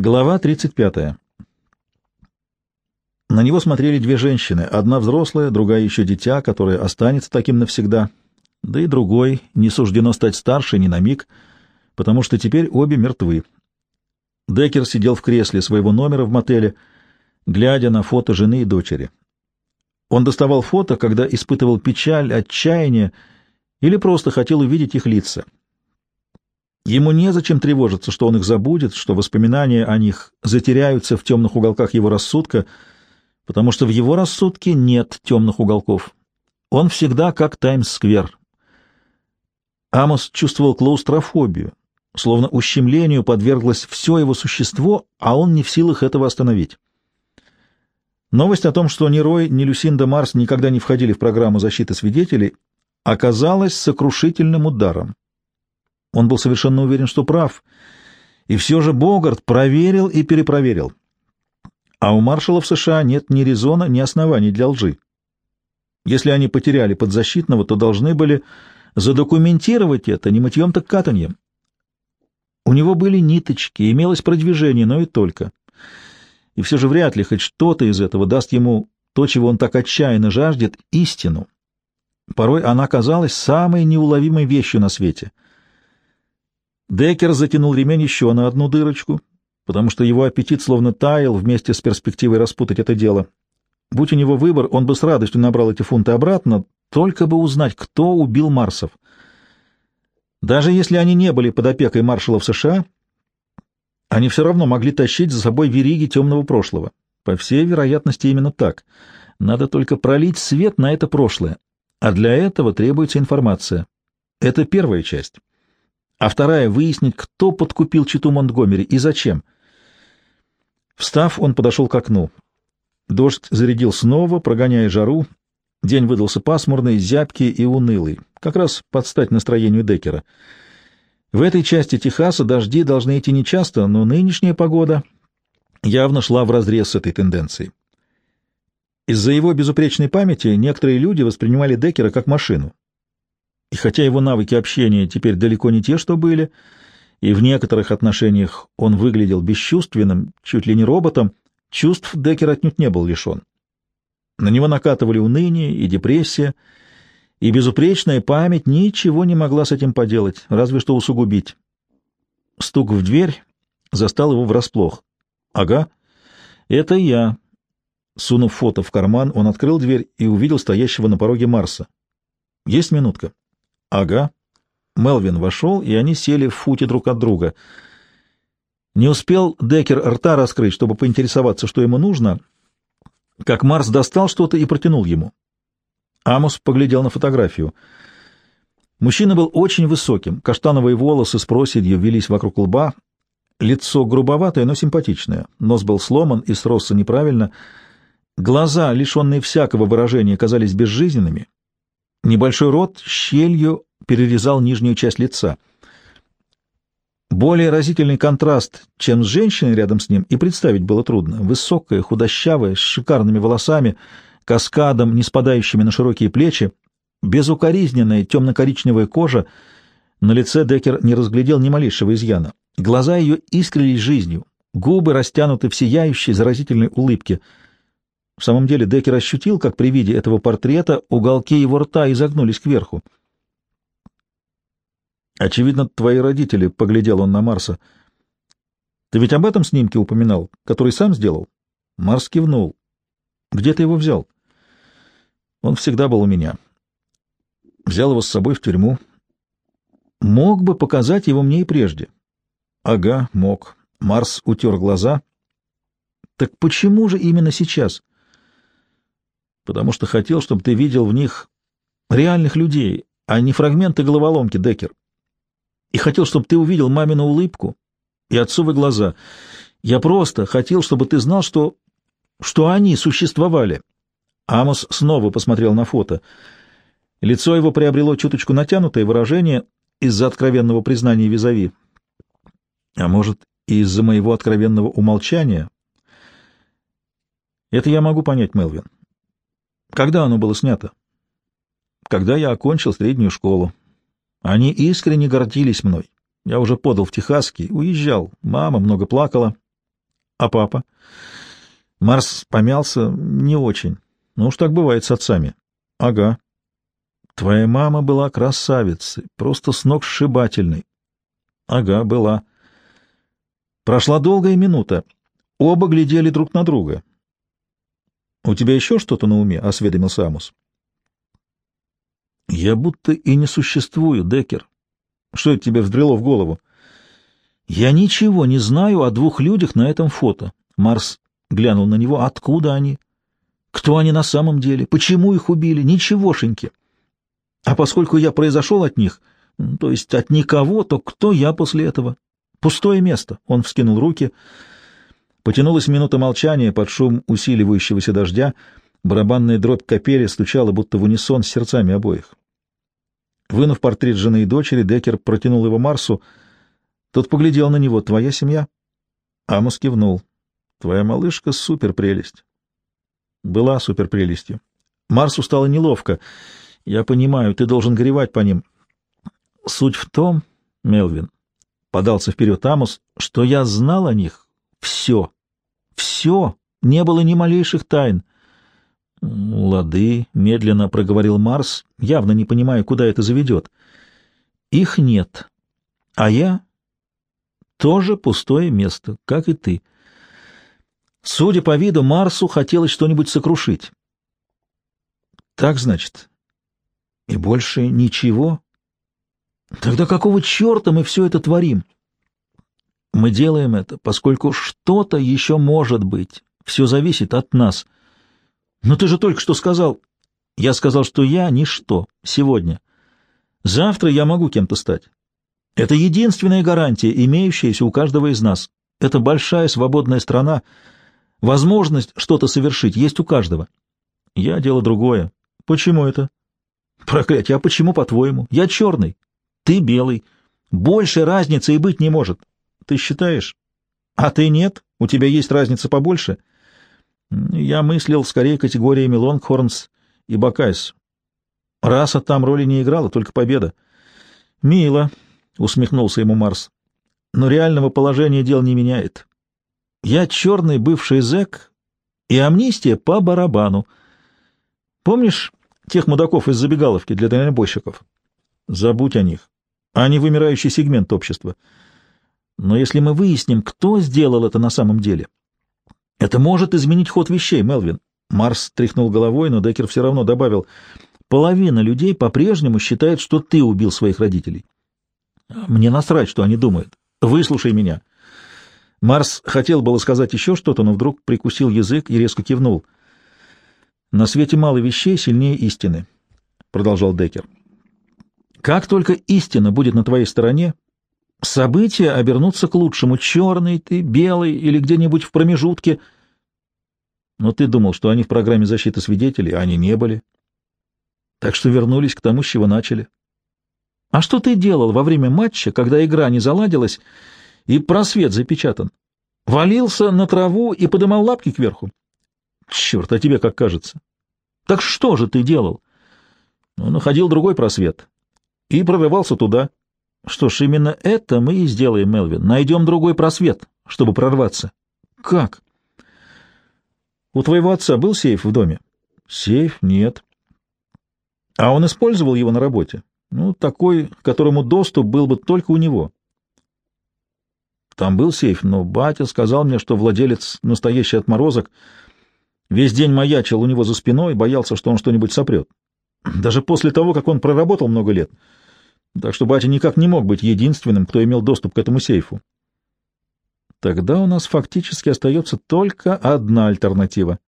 Глава 35. На него смотрели две женщины, одна взрослая, другая еще дитя, которое останется таким навсегда, да и другой не суждено стать старше ни на миг, потому что теперь обе мертвы. Деккер сидел в кресле своего номера в мотеле, глядя на фото жены и дочери. Он доставал фото, когда испытывал печаль, отчаяние или просто хотел увидеть их лица — Ему незачем тревожиться, что он их забудет, что воспоминания о них затеряются в темных уголках его рассудка, потому что в его рассудке нет темных уголков. Он всегда как Таймс-сквер. Амос чувствовал клаустрофобию, словно ущемлению подверглось все его существо, а он не в силах этого остановить. Новость о том, что ни Рой, ни Люсинда Марс никогда не входили в программу защиты свидетелей, оказалась сокрушительным ударом. Он был совершенно уверен, что прав. И все же Богарт проверил и перепроверил. А у маршалов США нет ни резона, ни оснований для лжи. Если они потеряли подзащитного, то должны были задокументировать это не мытьем, так катаньем. У него были ниточки, имелось продвижение, но и только. И все же вряд ли хоть что-то из этого даст ему то, чего он так отчаянно жаждет, истину. Порой она казалась самой неуловимой вещью на свете — Деккер затянул ремень еще на одну дырочку, потому что его аппетит словно таял вместе с перспективой распутать это дело. Будь у него выбор, он бы с радостью набрал эти фунты обратно, только бы узнать, кто убил Марсов. Даже если они не были под опекой маршалов США, они все равно могли тащить за собой вериги темного прошлого. По всей вероятности, именно так. Надо только пролить свет на это прошлое. А для этого требуется информация. Это первая часть а вторая — выяснить, кто подкупил читу Монтгомери и зачем. Встав, он подошел к окну. Дождь зарядил снова, прогоняя жару. День выдался пасмурный, зябкий и унылый, как раз под стать настроению Деккера. В этой части Техаса дожди должны идти нечасто, но нынешняя погода явно шла вразрез с этой тенденцией. Из-за его безупречной памяти некоторые люди воспринимали Деккера как машину, и хотя его навыки общения теперь далеко не те, что были, и в некоторых отношениях он выглядел бесчувственным, чуть ли не роботом, чувств Деккер отнюдь не был лишен. На него накатывали уныние и депрессия, и безупречная память ничего не могла с этим поделать, разве что усугубить. Стук в дверь застал его врасплох. «Ага, это я». Сунув фото в карман, он открыл дверь и увидел стоящего на пороге Марса. «Есть минутка?» Ага. Мелвин вошел, и они сели в футе друг от друга. Не успел Деккер рта раскрыть, чтобы поинтересоваться, что ему нужно, как Марс достал что-то и протянул ему. Амос поглядел на фотографию. Мужчина был очень высоким, каштановые волосы с проседью велись вокруг лба, лицо грубоватое, но симпатичное, нос был сломан и сросся неправильно, глаза, лишенные всякого выражения, казались безжизненными, Небольшой рот щелью перерезал нижнюю часть лица. Более разительный контраст, чем с женщиной рядом с ним, и представить было трудно. Высокая, худощавая, с шикарными волосами, каскадом, не спадающими на широкие плечи, безукоризненная темно-коричневая кожа. На лице Деккер не разглядел ни малейшего изъяна. Глаза ее искрились жизнью, губы растянуты в сияющей заразительной улыбке — в самом деле Деккер ощутил, как при виде этого портрета уголки его рта изогнулись кверху. «Очевидно, твои родители», — поглядел он на Марса. «Ты ведь об этом снимке упоминал, который сам сделал?» Марс кивнул. «Где ты его взял?» «Он всегда был у меня. Взял его с собой в тюрьму. Мог бы показать его мне и прежде». «Ага, мог». Марс утер глаза. «Так почему же именно сейчас?» Потому что хотел, чтобы ты видел в них реальных людей, а не фрагменты головоломки, Деккер. И хотел, чтобы ты увидел мамину улыбку и отцовы глаза. Я просто хотел, чтобы ты знал, что... что они существовали. Амос снова посмотрел на фото. Лицо его приобрело чуточку натянутое выражение из-за откровенного признания визави. А может, и из-за моего откровенного умолчания? Это я могу понять, Мелвин. Когда оно было снято? Когда я окончил среднюю школу. Они искренне гордились мной. Я уже подал в Техасский, уезжал. Мама много плакала. А папа? Марс помялся не очень. Ну уж так бывает с отцами. Ага. Твоя мама была красавицей, просто с ног сшибательной. Ага, была. Прошла долгая минута. Оба глядели друг на друга. «У тебя еще что-то на уме?» — осведомился Амус. «Я будто и не существую, Деккер. Что это тебе взбрело в голову?» «Я ничего не знаю о двух людях на этом фото». Марс глянул на него. «Откуда они? Кто они на самом деле? Почему их убили? Ничегошеньки. А поскольку я произошел от них, то есть от никого, то кто я после этого? Пустое место». Он вскинул руки. Потянулась минута молчания под шум усиливающегося дождя. Барабанная дробь капели стучала, будто в унисон с сердцами обоих. Вынув портрет жены и дочери, Деккер протянул его Марсу — тот поглядел на него. «Твоя семья?» Амос кивнул. «Твоя малышка — суперпрелесть». «Была суперпрелестью». Марсу стало неловко. «Я понимаю, ты должен горевать по ним». «Суть в том, Мелвин, — подался вперед Амос, — что я знал о них все. Все. Не было ни малейших тайн». «Лады», — медленно проговорил Марс, явно не понимая, куда это заведет. «Их нет. А я тоже пустое место, как и ты. Судя по виду, Марсу хотелось что-нибудь сокрушить. Так, значит? И больше ничего? Тогда какого черта мы все это творим? Мы делаем это, поскольку что-то еще может быть. Все зависит от нас. Но ты же только что сказал... Я сказал, что я — ничто. Сегодня. Завтра я могу кем-то стать. Это единственная гарантия, имеющаяся у каждого из нас. Это большая свободная страна. Возможность что-то совершить есть у каждого. Я дело другое. Почему это? Проклятье, а почему, по-твоему? Я черный, ты белый. Больше разницы и быть не может. Ты считаешь? А ты нет? У тебя есть разница побольше? Я мыслил скорее категориями Лонгхорнс и Бакайс. Раса там роли не играла, только победа. Мило. — усмехнулся ему Марс. «Но реального положения дел не меняет. Я черный бывший зэк, и амнистия по барабану. Помнишь тех мудаков из забегаловки для дальнобойщиков? Забудь о них. Они вымирающий сегмент общества. Но если мы выясним, кто сделал это на самом деле, это может изменить ход вещей, Мелвин. Марс тряхнул головой, но Деккер все равно добавил, половина людей по-прежнему считает, что ты убил своих родителей. Мне насрать, что они думают. Выслушай меня. Марс хотел было сказать еще что-то, но вдруг прикусил язык и резко кивнул. На свете мало вещей сильнее истины, продолжал Деккер. Как только истина будет на твоей стороне, события обернутся к лучшему. Черный ты, белый или где-нибудь в промежутке. Но ты думал, что они в программе защиты свидетелей, а они не были. Так что вернулись к тому, с чего начали. А что ты делал во время матча, когда игра не заладилась и просвет запечатан? Валился на траву и подымал лапки кверху? Черт, а тебе как кажется? Так что же ты делал? Ну, находил другой просвет и прорывался туда. Что ж, именно это мы и сделаем, Мелвин. Найдем другой просвет, чтобы прорваться. Как? У твоего отца был сейф в доме? Сейф? Нет. А он использовал его на работе? Ну, такой, к которому доступ был бы только у него. Там был сейф, но батя сказал мне, что владелец настоящий отморозок. Весь день маячил у него за спиной, боялся, что он что-нибудь сопрет. Даже после того, как он проработал много лет. Так что батя никак не мог быть единственным, кто имел доступ к этому сейфу. Тогда у нас фактически остается только одна альтернатива.